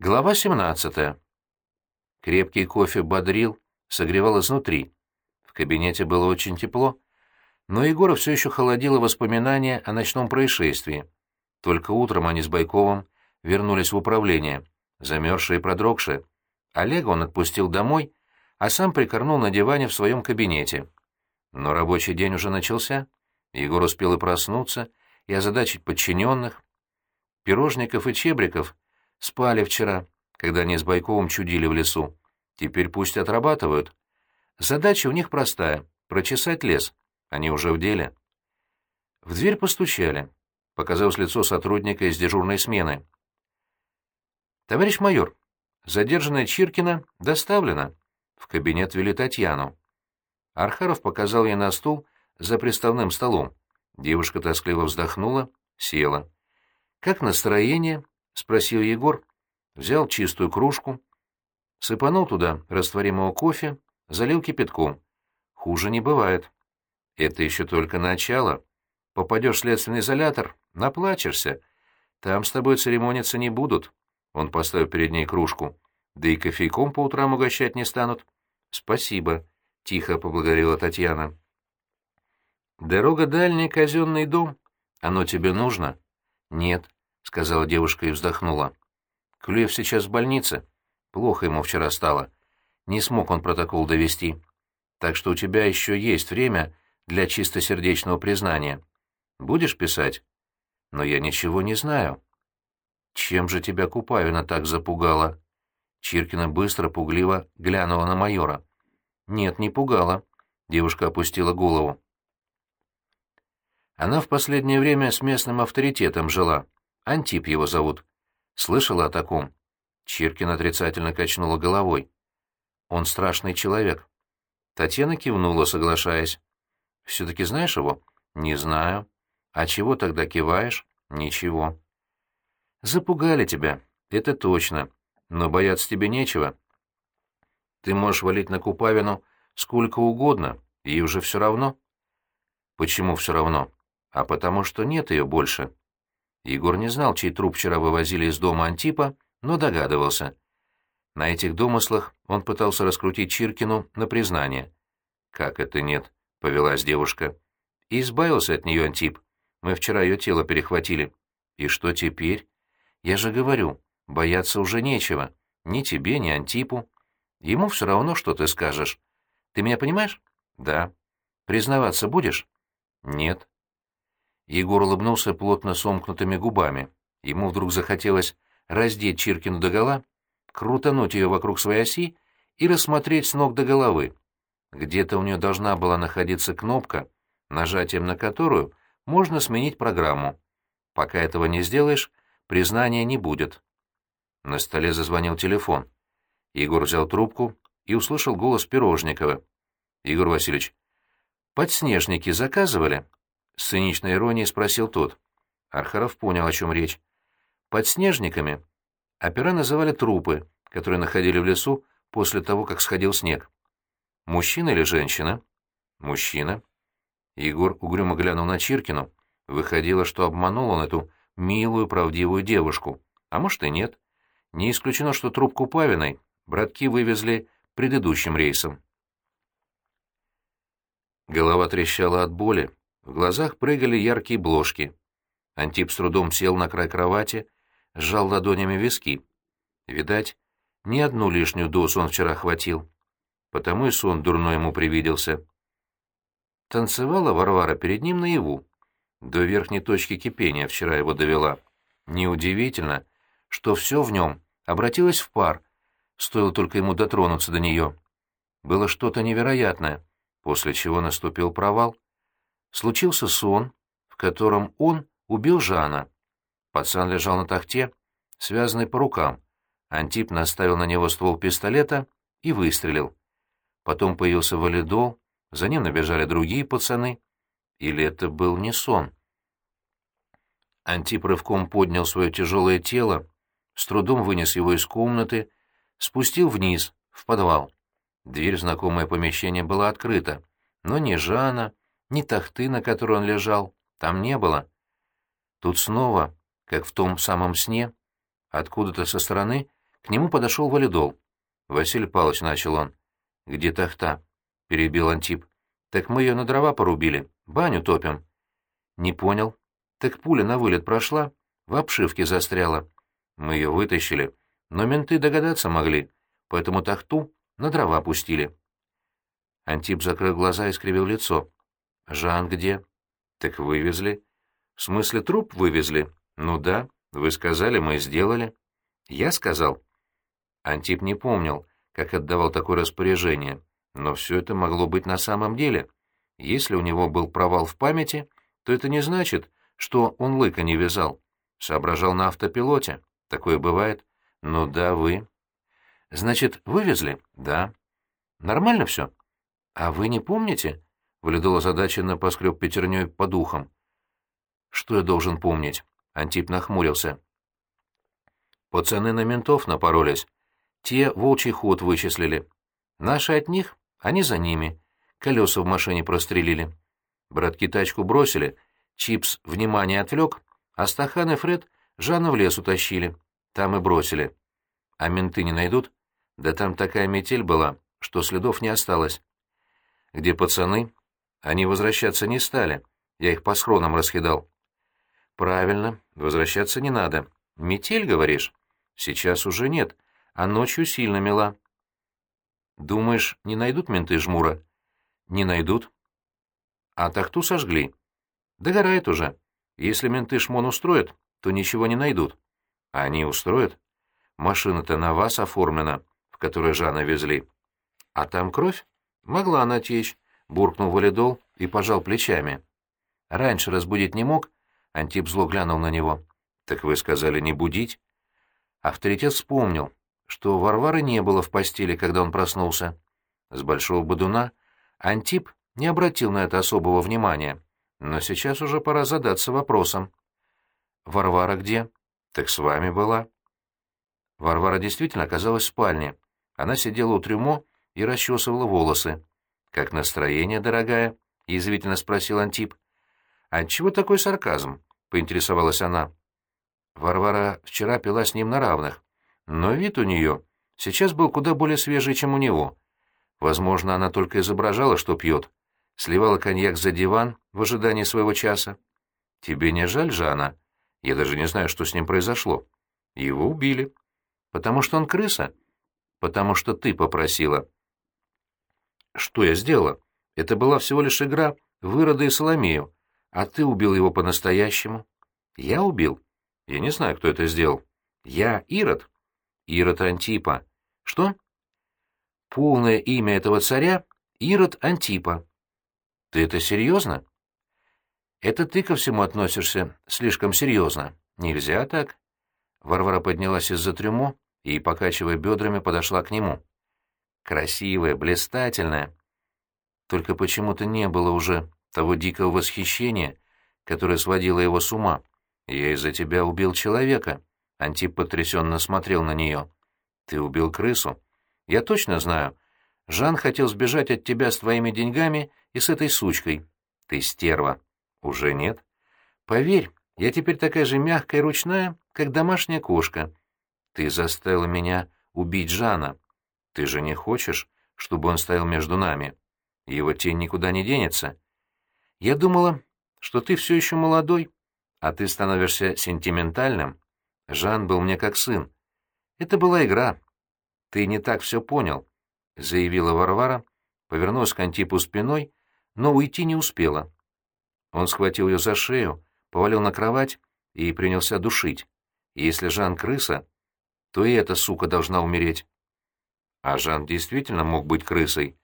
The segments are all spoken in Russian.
Глава 17. Крепкий кофе бодрил, согревал изнутри. В кабинете было очень тепло, но Егора все еще холодило воспоминания о ночном происшествии. Только утром они с Байковым вернулись в управление, замерзшие и продрогшие. Олега он отпустил домой, а сам прикорнул на диване в своем кабинете. Но рабочий день уже начался. Егор успел и проснуться, и озадачить подчиненных. Пирожников и Чебриков спали вчера, когда они с Байковым чудили в лесу. Теперь пусть отрабатывают. Задача у них простая — прочесать лес. Они уже в деле. В дверь постучали. Показалось лицо сотрудника из дежурной смены. «Товарищ майор, задержанная Чиркина доставлена». В кабинет вели Татьяну. Архаров показал ей на стул за приставным столом. Девушка тоскливо вздохнула, села. «Как настроение?» — спросил Егор. Взял чистую кружку, сыпанул туда растворимого кофе, залил кипятком. Хуже не бывает. Это еще только начало. Попадешь в следственный изолятор, наплачешься. Там с тобой церемониться не будут. Он поставил перед ней кружку. Да и кофейком по утрам угощать не станут. Спасибо, — тихо поблагодарила Татьяна. Дорога дальний казенный дом. Оно тебе нужно? Нет, — сказала девушка и вздохнула. Клюев сейчас в больнице. Плохо ему вчера стало. Не смог он протокол довести. Так что у тебя еще есть время для чистосердечного признания. Будешь писать? Но я ничего не знаю. Чем же тебя Купавина так запугала? Чиркина быстро, пугливо глянула на майора. Нет, не пугала. Девушка опустила голову. Она в последнее время с местным авторитетом жила. Антип его зовут. Слышала о таком? Чиркин отрицательно качнула головой. Он страшный человек. Татьяна кивнула, соглашаясь. Все-таки знаешь его? Не знаю. А чего тогда киваешь? Ничего. Запугали тебя, это точно. Но бояться тебе нечего. Ты можешь валить на Купавину сколько угодно, ей уже все равно. Почему все равно? А потому что нет ее больше. Егор не знал, чей труп вчера вывозили из дома Антипа, но догадывался. На этих домыслах он пытался раскрутить Чиркину на признание. «Как это нет?» — повелась девушка. И избавился от нее Антип. Мы вчера ее тело перехватили. И что теперь? Я же говорю, бояться уже нечего. Ни тебе, ни Антипу. Ему все равно, что ты скажешь. Ты меня понимаешь? Да. Признаваться будешь? Нет. Егор улыбнулся плотно сомкнутыми губами. Ему вдруг захотелось раздеть Чиркину догола, крутануть ее вокруг своей оси и рассмотреть с ног до головы. Где-то у нее должна была находиться кнопка, нажатием на которую можно сменить программу. Пока этого не сделаешь, признания не будет. На столе зазвонил телефон. Егор взял трубку и услышал голос Пирожникова. «Егор Васильевич, подснежники заказывали?» С циничной иронией спросил тот. Архаров понял, о чем речь. Подснежниками опера называли трупы, которые находили в лесу после того, как сходил снег. Мужчина или женщина? Мужчина. Егор угрюмо глянул на Чиркину. Выходило, что обманул он эту милую, правдивую девушку. А может и нет. Не исключено, что труп Купавиной братки вывезли предыдущим рейсом. Голова трещала от боли, в глазах прыгали яркие бложки. Антип с трудом сел на край кровати, сжал ладонями виски. Видать, ни одну лишнюю дозу он вчера хватил потому и сон дурной ему привиделся. Танцевала Варвара перед ним наяву. До верхней точки кипения вчера его довела. Неудивительно, что все в нем обратилось в пар, стоило только ему дотронуться до нее. Было что-то невероятное, после чего наступил провал. Случился сон, в котором он убил Жана. Пацан лежал на тахте, связанный по рукам. Антип наставил на него ствол пистолета и выстрелил. Потом появился валидол, за ним набежали другие пацаны. Или это был не сон? Антип рывком поднял свое тяжелое тело, с трудом вынес его из комнаты, спустил вниз, в подвал. Дверь в знакомое помещение была открыта, но ни Жана, ни тахты, на которой он лежал, там не было. Тут снова, как в том самом сне, откуда-то со стороны К нему подошел валидол. «Василий Павлович», — начал он. «Где тахта?» — перебил Антип. «Так мы ее на дрова порубили, баню топим». «Не понял. Так пуля на вылет прошла, в обшивке застряла. Мы ее вытащили, но менты догадаться могли, поэтому тахту на дрова пустили». Антип закрыл глаза и скривил лицо. «Жан где?» «Так вывезли». «В смысле, труп вывезли?» «Ну да, вы сказали, мы сделали». «Я сказал?» Антип не помнил, как отдавал такое распоряжение, но все это могло быть на самом деле. Если у него был провал в памяти, то это не значит, что он лыка не вязал. Соображал на автопилоте. Такое бывает. Ну да, вы. Значит, вывезли? Да. Нормально все? А вы не помните? Валидол озадаченно поскреб пятерней по духам. Что я должен помнить? Антип нахмурился. Пацаны на ментов напоролись. Те волчий ход вычислили. Наши от них, они за ними. Колеса в машине прострелили. Братки тачку бросили, Чипс внимание отвлек, а Стахан и Фред Жанна в лес утащили. Там и бросили. А менты не найдут? Да там такая метель была, что следов не осталось. Где пацаны? Они возвращаться не стали. Я их по схронам раскидал. Правильно, возвращаться не надо. Метель, говоришь? Сейчас уже нет, а ночью сильно мела. Думаешь, не найдут менты жмура? Не найдут. А тахту сожгли. Догорает уже. Если менты шмон устроят, то ничего не найдут. А они устроят? Машина-то на вас оформлена, в которой Жанна везли. А там кровь? Могла она течь, буркнул валидол и пожал плечами. Раньше разбудить не мог, Антип зло глянул на него. Так вы сказали не будить? Авторитет вспомнил, что Варвары не было в постели, когда он проснулся. С большого бодуна Антип не обратил на это особого внимания, но сейчас уже пора задаться вопросом. «Варвара где?» «Так с вами была». Варвара действительно оказалась в спальне. Она сидела у трюмо и расчесывала волосы. «Как настроение, дорогая?» — язвительно спросил Антип. «Отчего такой сарказм?» — поинтересовалась она. Варвара вчера пила с ним на равных, но вид у нее сейчас был куда более свежий, чем у него. Возможно, она только изображала, что пьет. Сливала коньяк за диван в ожидании своего часа. Тебе не жаль, Жанна? Я даже не знаю, что с ним произошло. Его убили. Потому что он крыса? Потому что ты попросила. Что я сделала? Это была всего лишь игра Вырода и Соломею. А ты убил его по-настоящему. Я убил? Я не знаю, кто это сделал. Я Ирод. Ирод Антипа. Что? Полное имя этого царя — Ирод Антипа. Ты это серьезно? Это ты ко всему относишься слишком серьезно. Нельзя так. Варвара поднялась из-за трюмо и, покачивая бедрами, подошла к нему. Красивая, блистательная. Только почему-то не было уже того дикого восхищения, которое сводило его с ума. «Я из-за тебя убил человека», — Антип потрясенно смотрел на нее. «Ты убил крысу?» Я точно знаю. Жан хотел сбежать от тебя с твоими деньгами и с этой сучкой. Ты стерва. Уже нет. Поверь, я теперь такая же мягкая и ручная, как домашняя кошка. Ты заставила меня убить Жана. Ты же не хочешь, чтобы он стоял между нами? Его тень никуда не денется. Я думала, что ты все еще молодой, а ты становишься сентиментальным. Жан был мне как сын. Это была игра, «Ты не так все понял», — заявила Варвара, повернулась к Антипу спиной, но уйти не успела. Он схватил ее за шею, повалил на кровать и принялся душить. Если Жан крыса, то и эта сука должна умереть. А Жан действительно мог быть крысой.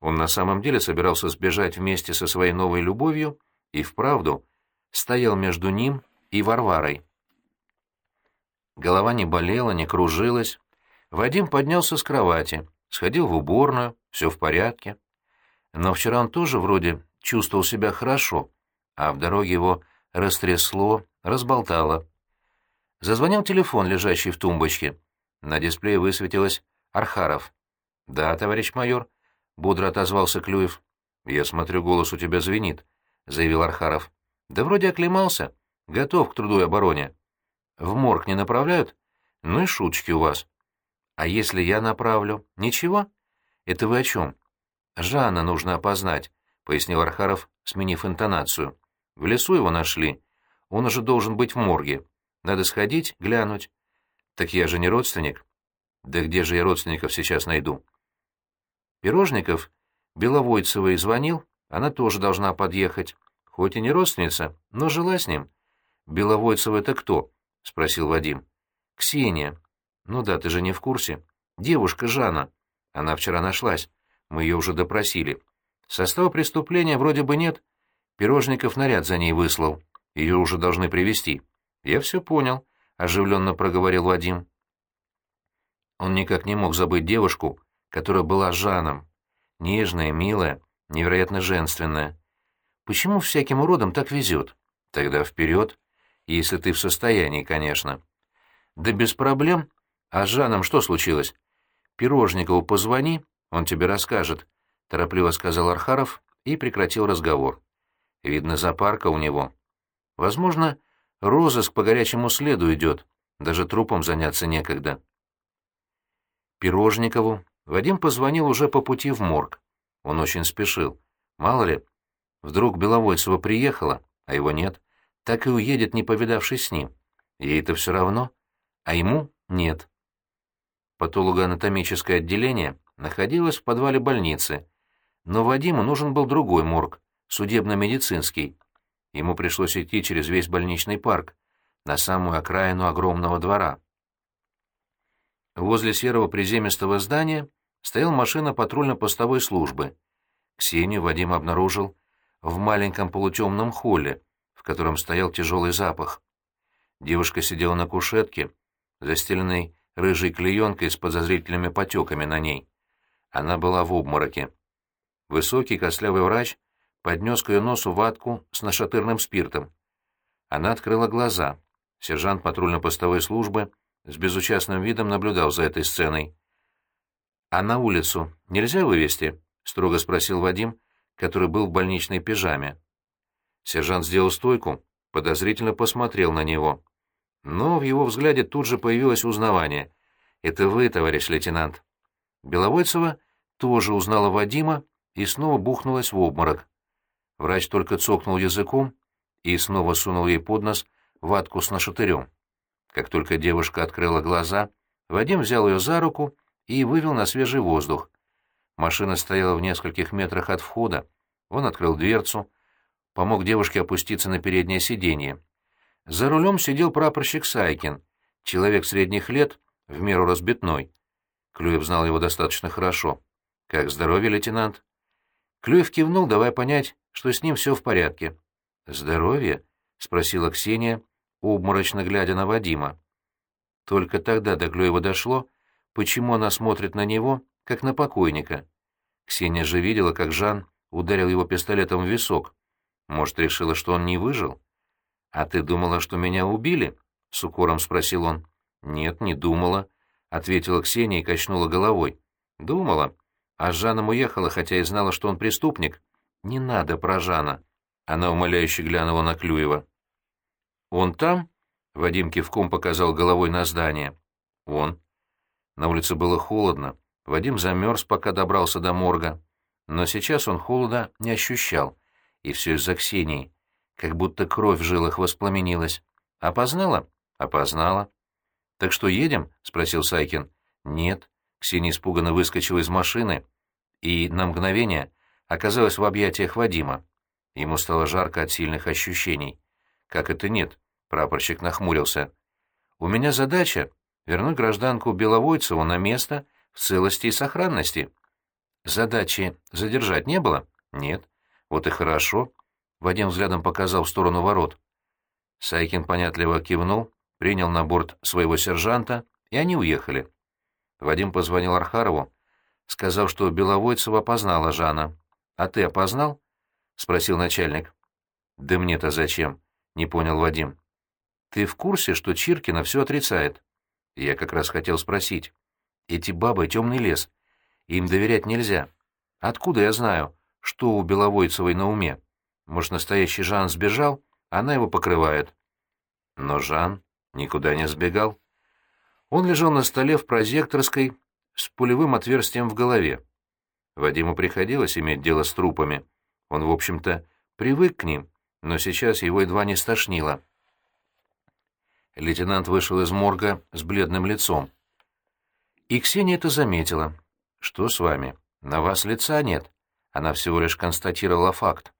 Он на самом деле собирался сбежать вместе со своей новой любовью и вправду стоял между ним и Варварой. Голова не болела, не кружилась, Вадим поднялся с кровати, сходил в уборную, все в порядке. Но вчера он тоже вроде чувствовал себя хорошо, а в дороге его растрясло, разболтало. Зазвонил телефон, лежащий в тумбочке. На дисплее высветилось «Архаров». «Да, товарищ майор», — бодро отозвался Клюев. «Я смотрю, голос у тебя звенит», — заявил Архаров. «Да вроде оклемался. Готов к труду и обороне. В морг не направляют? Ну и шуточки у вас. А если я направлю? Ничего? Это вы о чем? Жана нужно опознать, — пояснил Архаров, сменив интонацию. В лесу его нашли. Он уже должен быть в морге. Надо сходить, глянуть. Так я же не родственник. Да где же я родственников сейчас найду? Пирожников Беловойцевой звонил, она тоже должна подъехать. Хоть и не родственница, но жила с ним. Беловойцева это кто? — спросил Вадим. Ксения. Ну да, ты же не в курсе. Девушка Жанна. Она вчера нашлась. Мы ее уже допросили. Состава преступления вроде бы нет. Пирожников наряд за ней выслал. Ее уже должны привести. Я все понял, — оживленно проговорил Вадим. Он никак не мог забыть девушку, которая была Жаном. Нежная, милая, невероятно женственная. Почему всяким уродам так везет? Тогда вперед, если ты в состоянии, конечно. Да без проблем. А с Жаном что случилось? Пирожникову позвони, он тебе расскажет, — торопливо сказал Архаров и прекратил разговор. Видно, запарка у него. Возможно, розыск по горячему следу идет, даже трупом заняться некогда. Пирожникову Вадим позвонил уже по пути в морг. Он очень спешил. Мало ли, вдруг Беловойцева приехала, а его нет, так и уедет, не повидавшись с ним. Ей-то все равно, а ему нет. Патологоанатомическое отделение находилось в подвале больницы, но Вадиму нужен был другой морг, судебно-медицинский. Ему пришлось идти через весь больничный парк, на самую окраину огромного двора. Возле серого приземистого здания стояла машина патрульно-постовой службы. Ксению Вадим обнаружил в маленьком полутемном холле, в котором стоял тяжелый запах. Девушка сидела на кушетке, застеленной рыжей клеенкой с подозрительными потеками на ней. Она была в обмороке. Высокий костлявый врач поднес к ее носу ватку с нашатырным спиртом. Она открыла глаза. Сержант патрульно-постовой службы с безучастным видом наблюдал за этой сценой. «А на улицу нельзя вывести?» — строго спросил Вадим, который был в больничной пижаме. Сержант сделал стойку, подозрительно посмотрел на него. Но в его взгляде тут же появилось узнавание. «Это вы, товарищ лейтенант». Беловойцева тоже узнала Вадима и снова бухнулась в обморок. Врач только цокнул языком и снова сунул ей под нос ватку с нашатырем. Как только девушка открыла глаза, Вадим взял ее за руку и вывел на свежий воздух. Машина стояла в нескольких метрах от входа. Он открыл дверцу, помог девушке опуститься на переднее сиденье. За рулем сидел прапорщик Сайкин, человек средних лет, в меру разбитной. Клюев знал его достаточно хорошо. «Как здоровье, лейтенант?» Клюев кивнул, давая понять, что с ним все в порядке. «Здоровье?» — спросила Ксения, обморочно глядя на Вадима. Только тогда до Клюева дошло, почему она смотрит на него, как на покойника. Ксения же видела, как Жан ударил его пистолетом в висок. Может, решила, что он не выжил? «А ты думала, что меня убили?» — с укором спросил он. «Нет, не думала», — ответила Ксения и качнула головой. «Думала. А с Жаном уехала, хотя и знала, что он преступник. Не надо про Жана». Она умоляюще глянула на Клюева. «Он там?» — Вадим кивком показал головой на здание. «Он». На улице было холодно. Вадим замерз, пока добрался до морга. Но сейчас он холода не ощущал. И все из-за Ксении. Как будто кровь в жилах воспламенилась. «Опознала?» «Опознала». «Так что, едем?» — спросил Сайкин. «Нет». Ксения испуганно выскочила из машины и на мгновение оказалась в объятиях Вадима. Ему стало жарко от сильных ощущений. «Как это нет?» Прапорщик нахмурился. «У меня задача — вернуть гражданку Беловойцеву на место в целости и сохранности. Задачи задержать не было? Нет. Вот и хорошо». Вадим взглядом показал в сторону ворот. Сайкин понятливо кивнул, принял на борт своего сержанта, и они уехали. Вадим позвонил Архарову, сказал, что Беловойцева опознала Жана. «А ты опознал?» — спросил начальник. «Да мне-то зачем?» — не понял Вадим. Ты в курсе, что Чиркина все отрицает? Я как раз хотел спросить. Эти бабы — темный лес. Им доверять нельзя. Откуда я знаю, что у Беловойцевой на уме? Может, настоящий Жан сбежал, она его покрывает. Но Жан никуда не сбегал. Он лежал на столе в прозекторской с пулевым отверстием в голове. Вадиму приходилось иметь дело с трупами. Он, в общем-то, привык к ним, но сейчас его едва не стошнило. Лейтенант вышел из морга с бледным лицом. И Ксения это заметила. «Что с вами? На вас лица нет». Она всего лишь констатировала факт.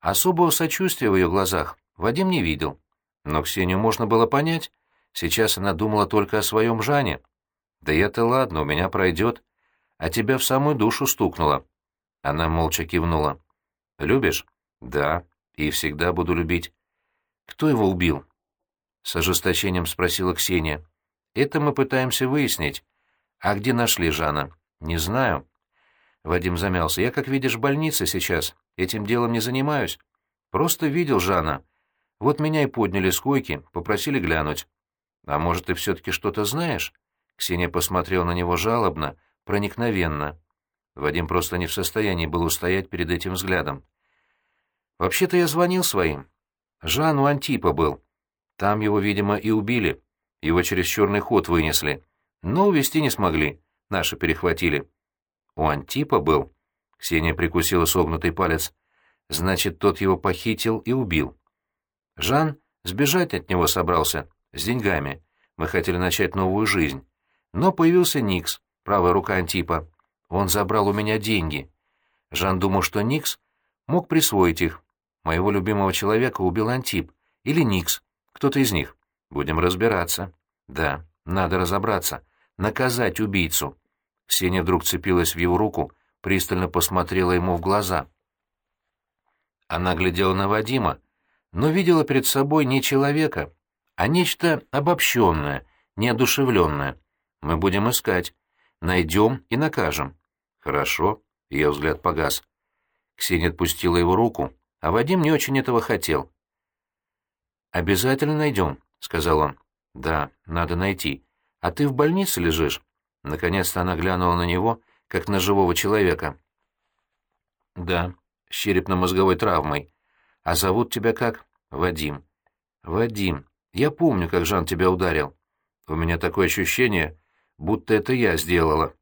Особого сочувствия в ее глазах Вадим не видел. Но Ксению можно было понять. Сейчас она думала только о своем Жане. «Да это ладно, у меня пройдет. А тебя в самую душу стукнуло». Она молча кивнула. «Любишь?» «Да, и всегда буду любить». «Кто его убил?» С ожесточением спросила Ксения. «Это мы пытаемся выяснить. А где нашли Жана?» «Не знаю». Вадим замялся. «Я, как видишь, в больнице сейчас. Этим делом не занимаюсь. Просто видел Жана. Вот меня и подняли с койки, попросили глянуть. А может, ты все-таки что-то знаешь?» Ксения посмотрела на него жалобно, проникновенно. Вадим просто не в состоянии был устоять перед этим взглядом. «Вообще-то я звонил своим. Жан у Антипа был. Там его, видимо, и убили. Его через черный ход вынесли. Но увезти не смогли. Наши перехватили». «У Антипа был?» Ксения прикусила согнутый палец. «Значит, тот его похитил и убил». Жан сбежать от него собрался, с деньгами. Мы хотели начать новую жизнь. Но появился Никс, правая рука Антипа. Он забрал у меня деньги. Жан думал, что Никс мог присвоить их. Моего любимого человека убил Антип. Или Никс. Кто-то из них. Будем разбираться. Да, надо разобраться. Наказать убийцу. Ксения вдруг цепилась в его руку, пристально посмотрела ему в глаза. Она глядела на Вадима, но видела перед собой не человека, а нечто обобщенное, неодушевленное. Мы будем искать. Найдем и накажем. Хорошо. Ее взгляд погас. Ксения отпустила его руку, а Вадим не очень этого хотел. «Обязательно найдем», — сказал он. «Да, надо найти. А ты в больнице лежишь?» Наконец-то она глянула на него, как на живого человека. «Да, с черепно-мозговой травмой. А зовут тебя как?» «Вадим». «Вадим, я помню, как Жан тебя ударил. У меня такое ощущение, будто это я сделала.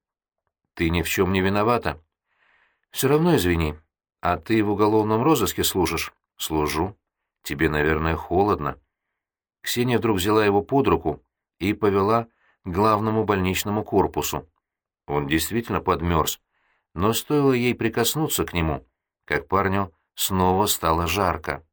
Ты ни в чем не виновата. Все равно извини. А ты в уголовном розыске служишь? Служу. Тебе, наверное, холодно. Ксения вдруг взяла его под руку и повела к главному больничному корпусу. Он действительно подмерз, но стоило ей прикоснуться к нему, как парню снова стало жарко.